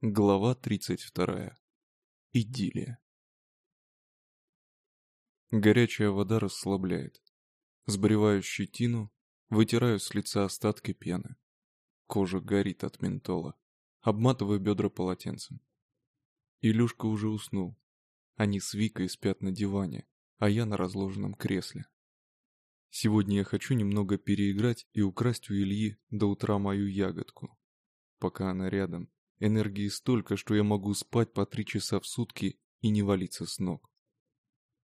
Глава 32. Идиллия. Горячая вода расслабляет. Сбриваю щетину, вытираю с лица остатки пены. Кожа горит от ментола. Обматываю бедра полотенцем. Илюшка уже уснул. Они с Викой спят на диване, а я на разложенном кресле. Сегодня я хочу немного переиграть и украсть у Ильи до утра мою ягодку. Пока она рядом, Энергии столько, что я могу спать по три часа в сутки и не валиться с ног.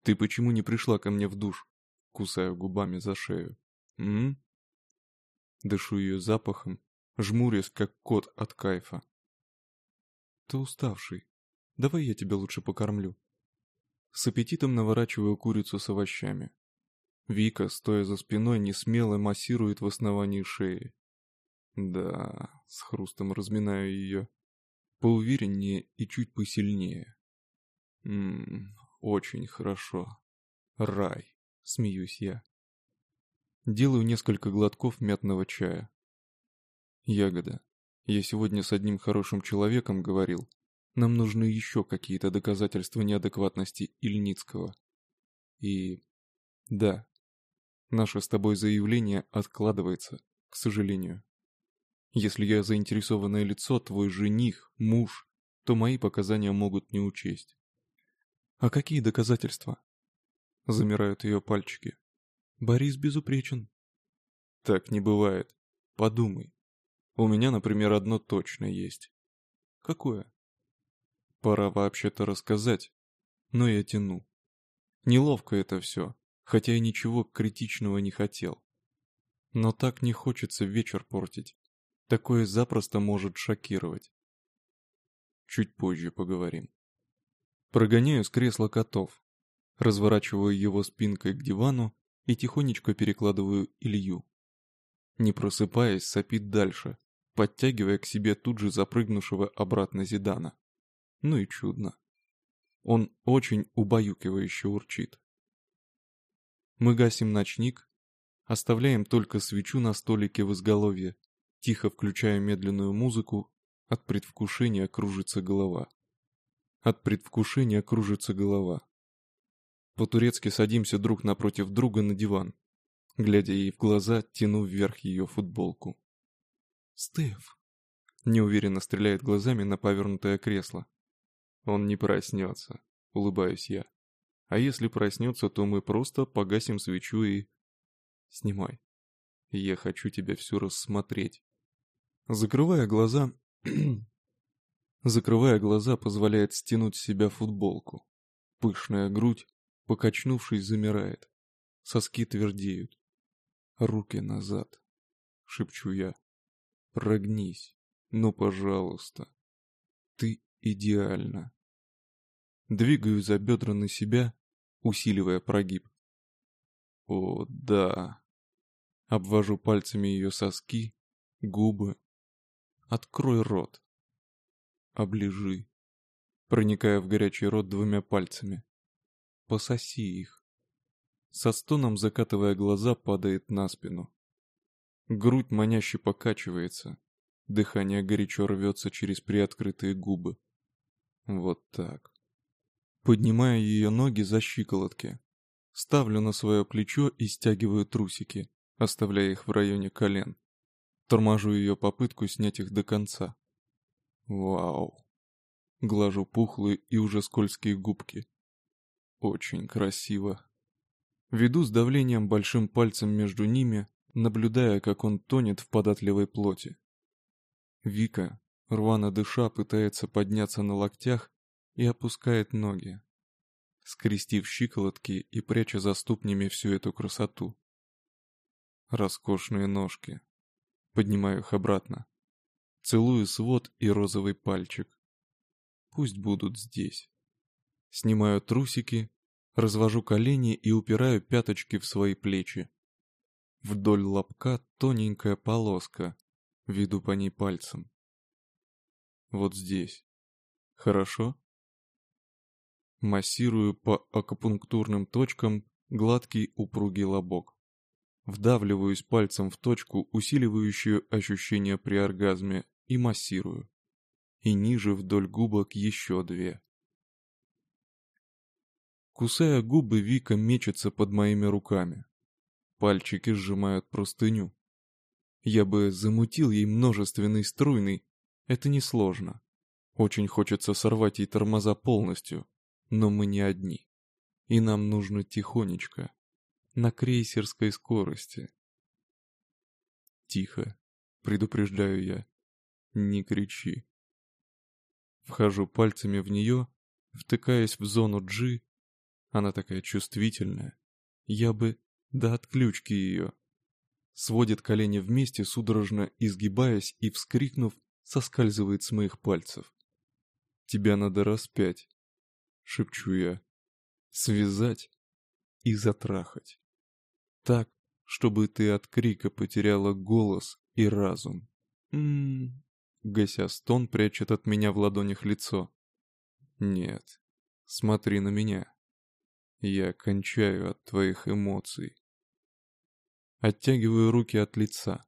Ты почему не пришла ко мне в душ? Кусаю губами за шею. М? Дышу ее запахом, жмурясь, как кот от кайфа. Ты уставший. Давай я тебя лучше покормлю. С аппетитом наворачиваю курицу с овощами. Вика, стоя за спиной, не смело массирует в основании шеи. Да, с хрустом разминаю ее. Поувереннее и чуть посильнее. Ммм, очень хорошо. Рай, смеюсь я. Делаю несколько глотков мятного чая. Ягода, я сегодня с одним хорошим человеком говорил. Нам нужны еще какие-то доказательства неадекватности Ильницкого. И... да, наше с тобой заявление откладывается, к сожалению. Если я заинтересованное лицо, твой жених, муж, то мои показания могут не учесть. А какие доказательства? Замирают ее пальчики. Борис безупречен. Так не бывает. Подумай. У меня, например, одно точно есть. Какое? Пора вообще-то рассказать, но я тяну. Неловко это все, хотя я ничего критичного не хотел. Но так не хочется вечер портить. Такое запросто может шокировать. Чуть позже поговорим. Прогоняю с кресла котов, разворачиваю его спинкой к дивану и тихонечко перекладываю Илью. Не просыпаясь, сопит дальше, подтягивая к себе тут же запрыгнувшего обратно Зидана. Ну и чудно. Он очень убаюкивающе урчит. Мы гасим ночник, оставляем только свечу на столике в изголовье Тихо включая медленную музыку, от предвкушения кружится голова. От предвкушения кружится голова. По-турецки садимся друг напротив друга на диван, глядя ей в глаза, тяну вверх ее футболку. «Стеф!» Неуверенно стреляет глазами на повернутое кресло. «Он не проснется», — улыбаюсь я. «А если проснется, то мы просто погасим свечу и...» «Снимай. Я хочу тебя всю рассмотреть». Закрывая глаза... Закрывая глаза, позволяет стянуть с себя футболку. Пышная грудь, покачнувшись, замирает. Соски твердеют. Руки назад. Шепчу я. Прогнись. Ну, пожалуйста. Ты идеальна. Двигаю за бедра на себя, усиливая прогиб. О, да. Обвожу пальцами ее соски, губы, Открой рот. Оближи. Проникая в горячий рот двумя пальцами. Пососи их. Со стоном закатывая глаза, падает на спину. Грудь маняще покачивается. Дыхание горячо рвется через приоткрытые губы. Вот так. Поднимаю ее ноги за щиколотки. Ставлю на свое плечо и стягиваю трусики, оставляя их в районе колен. Торможу ее попытку снять их до конца. Вау. Глажу пухлые и уже скользкие губки. Очень красиво. Веду с давлением большим пальцем между ними, наблюдая, как он тонет в податливой плоти. Вика, рвано дыша, пытается подняться на локтях и опускает ноги, скрестив щиколотки и пряча за ступнями всю эту красоту. Роскошные ножки, Поднимаю их обратно. Целую свод и розовый пальчик. Пусть будут здесь. Снимаю трусики, развожу колени и упираю пяточки в свои плечи. Вдоль лобка тоненькая полоска, веду по ней пальцем. Вот здесь. Хорошо? Массирую по акупунктурным точкам гладкий упругий лобок. Вдавливаюсь пальцем в точку, усиливающую ощущение при оргазме, и массирую. и ниже вдоль губок еще две. Кусая губы, Вика мечется под моими руками. Пальчики сжимают простыню. Я бы замутил ей множественный струйный, это несложно. Очень хочется сорвать ей тормоза полностью, но мы не одни. И нам нужно тихонечко, на крейсерской скорости. Тихо, предупреждаю я. Не кричи. Вхожу пальцами в нее, втыкаясь в зону G. Она такая чувствительная. Я бы до отключки ее. Сводит колени вместе, судорожно изгибаясь и, вскрикнув, соскальзывает с моих пальцев. «Тебя надо распять», — шепчу я. «Связать и затрахать. Так, чтобы ты от крика потеряла голос и разум. Ммм...» Гася стон прячет от меня в ладонях лицо. «Нет, смотри на меня. Я кончаю от твоих эмоций». Оттягиваю руки от лица.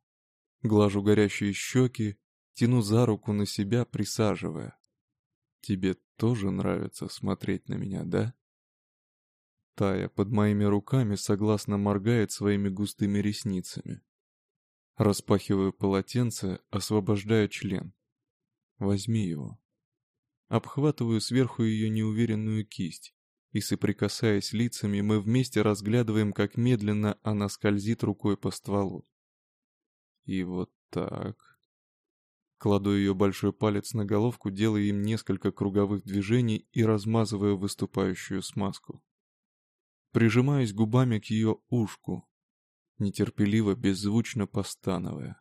Глажу горящие щеки, тяну за руку на себя, присаживая. Тебе тоже нравится смотреть на меня, да? Тая под моими руками согласно моргает своими густыми ресницами. Распахиваю полотенце, освобождая член. Возьми его. Обхватываю сверху ее неуверенную кисть, и, соприкасаясь лицами, мы вместе разглядываем, как медленно она скользит рукой по стволу. И вот так. Кладу ее большой палец на головку, делая им несколько круговых движений и размазывая выступающую смазку. Прижимаюсь губами к ее ушку, нетерпеливо, беззвучно постановая.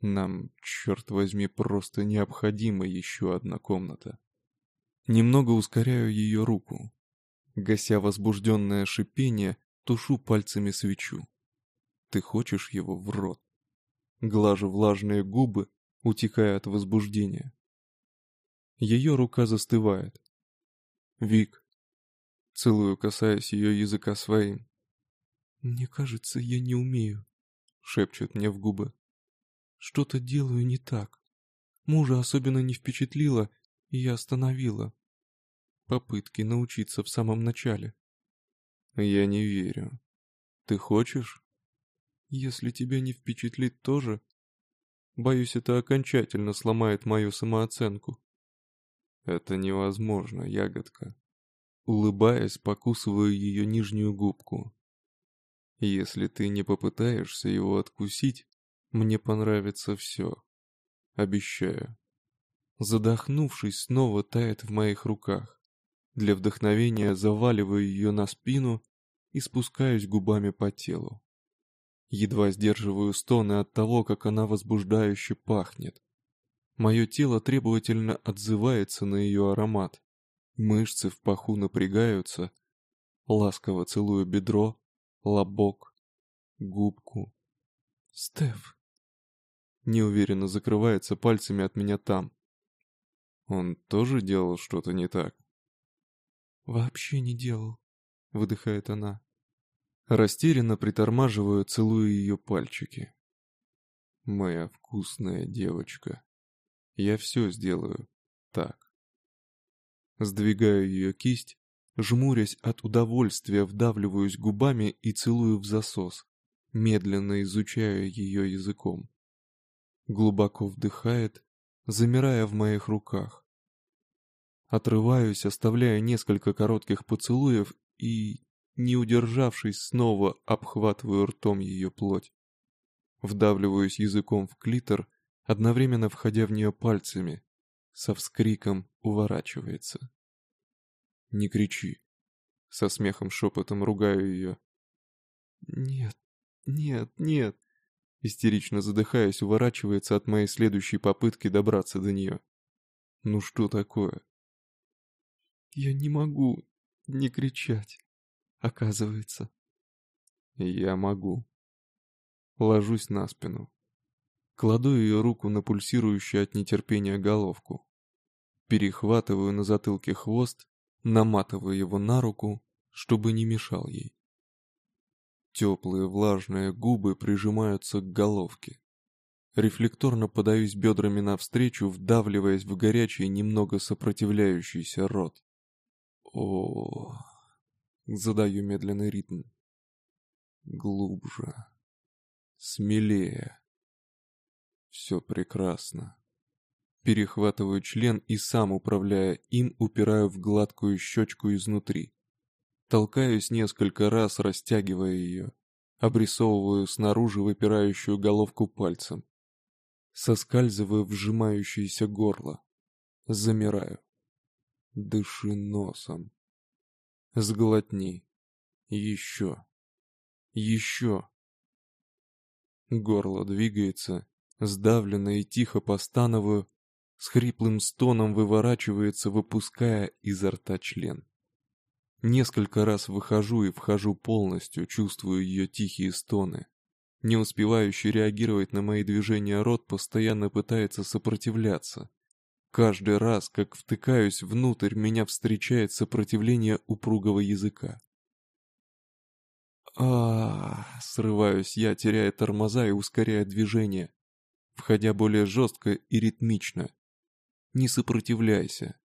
Нам, черт возьми, просто необходима еще одна комната. Немного ускоряю ее руку. Гася возбужденное шипение, тушу пальцами свечу. Ты хочешь его в рот? Глажу влажные губы, утекая от возбуждения. Ее рука застывает. Вик. Целую, касаясь ее языка своим. «Мне кажется, я не умею», — шепчет мне в губы. «Что-то делаю не так. Мужа особенно не впечатлило, и я остановила. Попытки научиться в самом начале». «Я не верю. Ты хочешь?» «Если тебя не впечатлит тоже, боюсь, это окончательно сломает мою самооценку». «Это невозможно, ягодка». Улыбаясь, покусываю ее нижнюю губку. Если ты не попытаешься его откусить, мне понравится все. Обещаю. Задохнувшись, снова тает в моих руках. Для вдохновения заваливаю ее на спину и спускаюсь губами по телу. Едва сдерживаю стоны от того, как она возбуждающе пахнет. Мое тело требовательно отзывается на ее аромат. Мышцы в паху напрягаются. Ласково целую бедро, лобок, губку. Стеф. Неуверенно закрывается пальцами от меня там. Он тоже делал что-то не так? Вообще не делал, выдыхает она. Растерянно притормаживаю, целую ее пальчики. Моя вкусная девочка. Я все сделаю так. Сдвигаю ее кисть, Жмурясь от удовольствия, вдавливаюсь губами и целую в засос, медленно изучая ее языком. Глубоко вдыхает, замирая в моих руках. Отрываюсь, оставляя несколько коротких поцелуев и, не удержавшись, снова обхватываю ртом ее плоть. Вдавливаюсь языком в клитор, одновременно входя в нее пальцами. Со вскриком уворачивается. Не кричи. Со смехом шепотом ругаю ее. Нет, нет, нет. Истерично задыхаясь, уворачивается от моей следующей попытки добраться до нее. Ну что такое? Я не могу не кричать, оказывается. Я могу. Ложусь на спину. Кладу ее руку на пульсирующую от нетерпения головку. Перехватываю на затылке хвост наматывая его на руку, чтобы не мешал ей. Теплые влажные губы прижимаются к головке. рефлекторно подаюсь бедрами навстречу, вдавливаясь в горячий, немного сопротивляющийся рот. О, задаю медленный ритм. Глубже. Смелее. Все прекрасно. Перехватываю член и сам, управляя им, упираю в гладкую щечку изнутри. Толкаюсь несколько раз, растягивая ее. Обрисовываю снаружи выпирающую головку пальцем. Соскальзываю в сжимающееся горло. Замираю. Дыши носом. Сглотни. Еще. Еще. Горло двигается, сдавленно и тихо постановую, с хриплым стоном выворачивается, выпуская изо рта член. Несколько раз выхожу и вхожу полностью, чувствую ее тихие стоны. Не успевающий реагировать на мои движения рот постоянно пытается сопротивляться. Каждый раз, как втыкаюсь внутрь, меня встречает сопротивление упругого языка. а срываюсь я, теряя тормоза и ускоряя движение, входя более жестко и ритмично. Не сопротивляйся.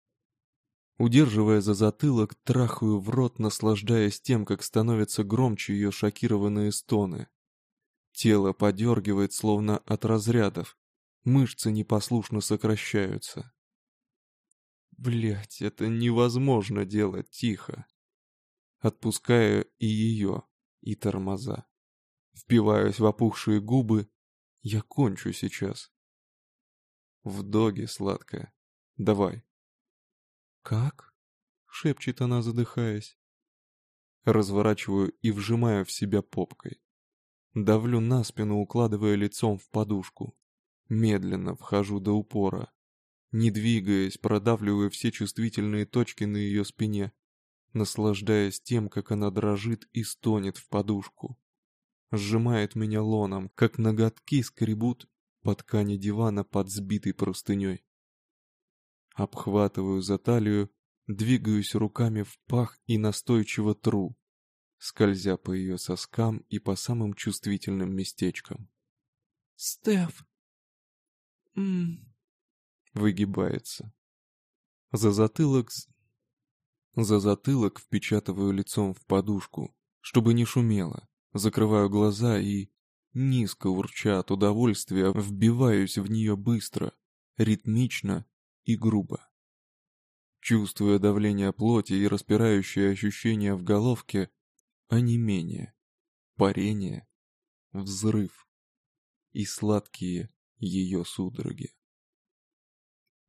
Удерживая за затылок, трахаю в рот, наслаждаясь тем, как становятся громче ее шокированные стоны. Тело подергивает, словно от разрядов. Мышцы непослушно сокращаются. Блять, это невозможно делать тихо. Отпускаю и ее, и тормоза. Впиваюсь в опухшие губы. Я кончу сейчас. В доге, сладкая. Давай. Как? Шепчет она, задыхаясь. Разворачиваю и вжимаю в себя попкой. Давлю на спину, укладывая лицом в подушку. Медленно вхожу до упора. Не двигаясь, продавливаю все чувствительные точки на ее спине, наслаждаясь тем, как она дрожит и стонет в подушку. Сжимает меня лоном, как ноготки скребут по ткани дивана под сбитой простыней. Обхватываю за талию, двигаюсь руками в пах и настойчиво тру, скользя по ее соскам и по самым чувствительным местечкам. «Стеф!» «Ммм...» Выгибается. За затылок... За затылок впечатываю лицом в подушку, чтобы не шумело, закрываю глаза и, низко урча от удовольствия, вбиваюсь в нее быстро, ритмично и грубо. Чувствуя давление плоти и распирающее ощущение в головке, не менее, парение, взрыв и сладкие ее судороги.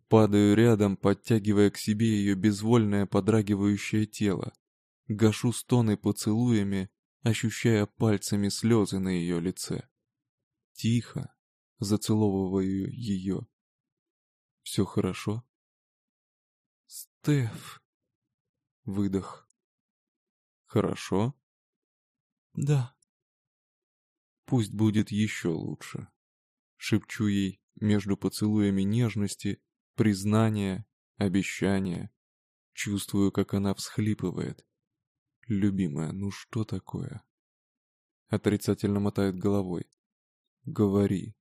Падаю рядом, подтягивая к себе ее безвольное подрагивающее тело. Гашу стоны поцелуями, ощущая пальцами слезы на ее лице. Тихо зацеловываю ее. Все хорошо? Стеф. Выдох. Хорошо? Да. Пусть будет еще лучше. Шепчу ей между поцелуями нежности, признания, обещания. Чувствую, как она всхлипывает. Любимая, ну что такое? Отрицательно мотает головой. Говори.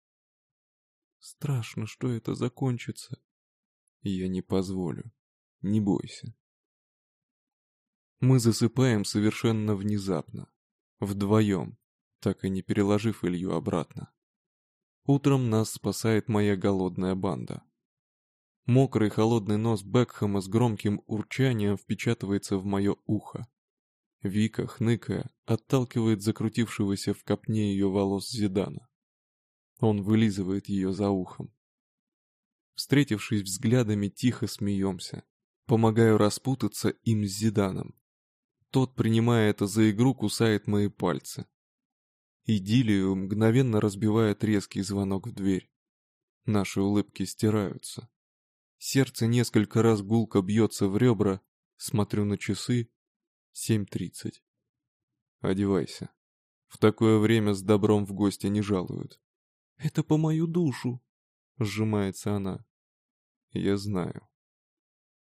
Страшно, что это закончится. Я не позволю. Не бойся. Мы засыпаем совершенно внезапно. Вдвоем, так и не переложив Илью обратно. Утром нас спасает моя голодная банда. Мокрый холодный нос Бекхэма с громким урчанием впечатывается в мое ухо. Вика, хныкая, отталкивает закрутившегося в копне ее волос Зидана. Он вылизывает ее за ухом. Встретившись взглядами, тихо смеемся. Помогаю распутаться им с Зиданом. Тот, принимая это за игру, кусает мои пальцы. Идиллию мгновенно разбивает резкий звонок в дверь. Наши улыбки стираются. Сердце несколько раз гулко бьется в ребра, смотрю на часы. 7.30. Одевайся. В такое время с добром в гости не жалуют. «Это по мою душу», — сжимается она. «Я знаю».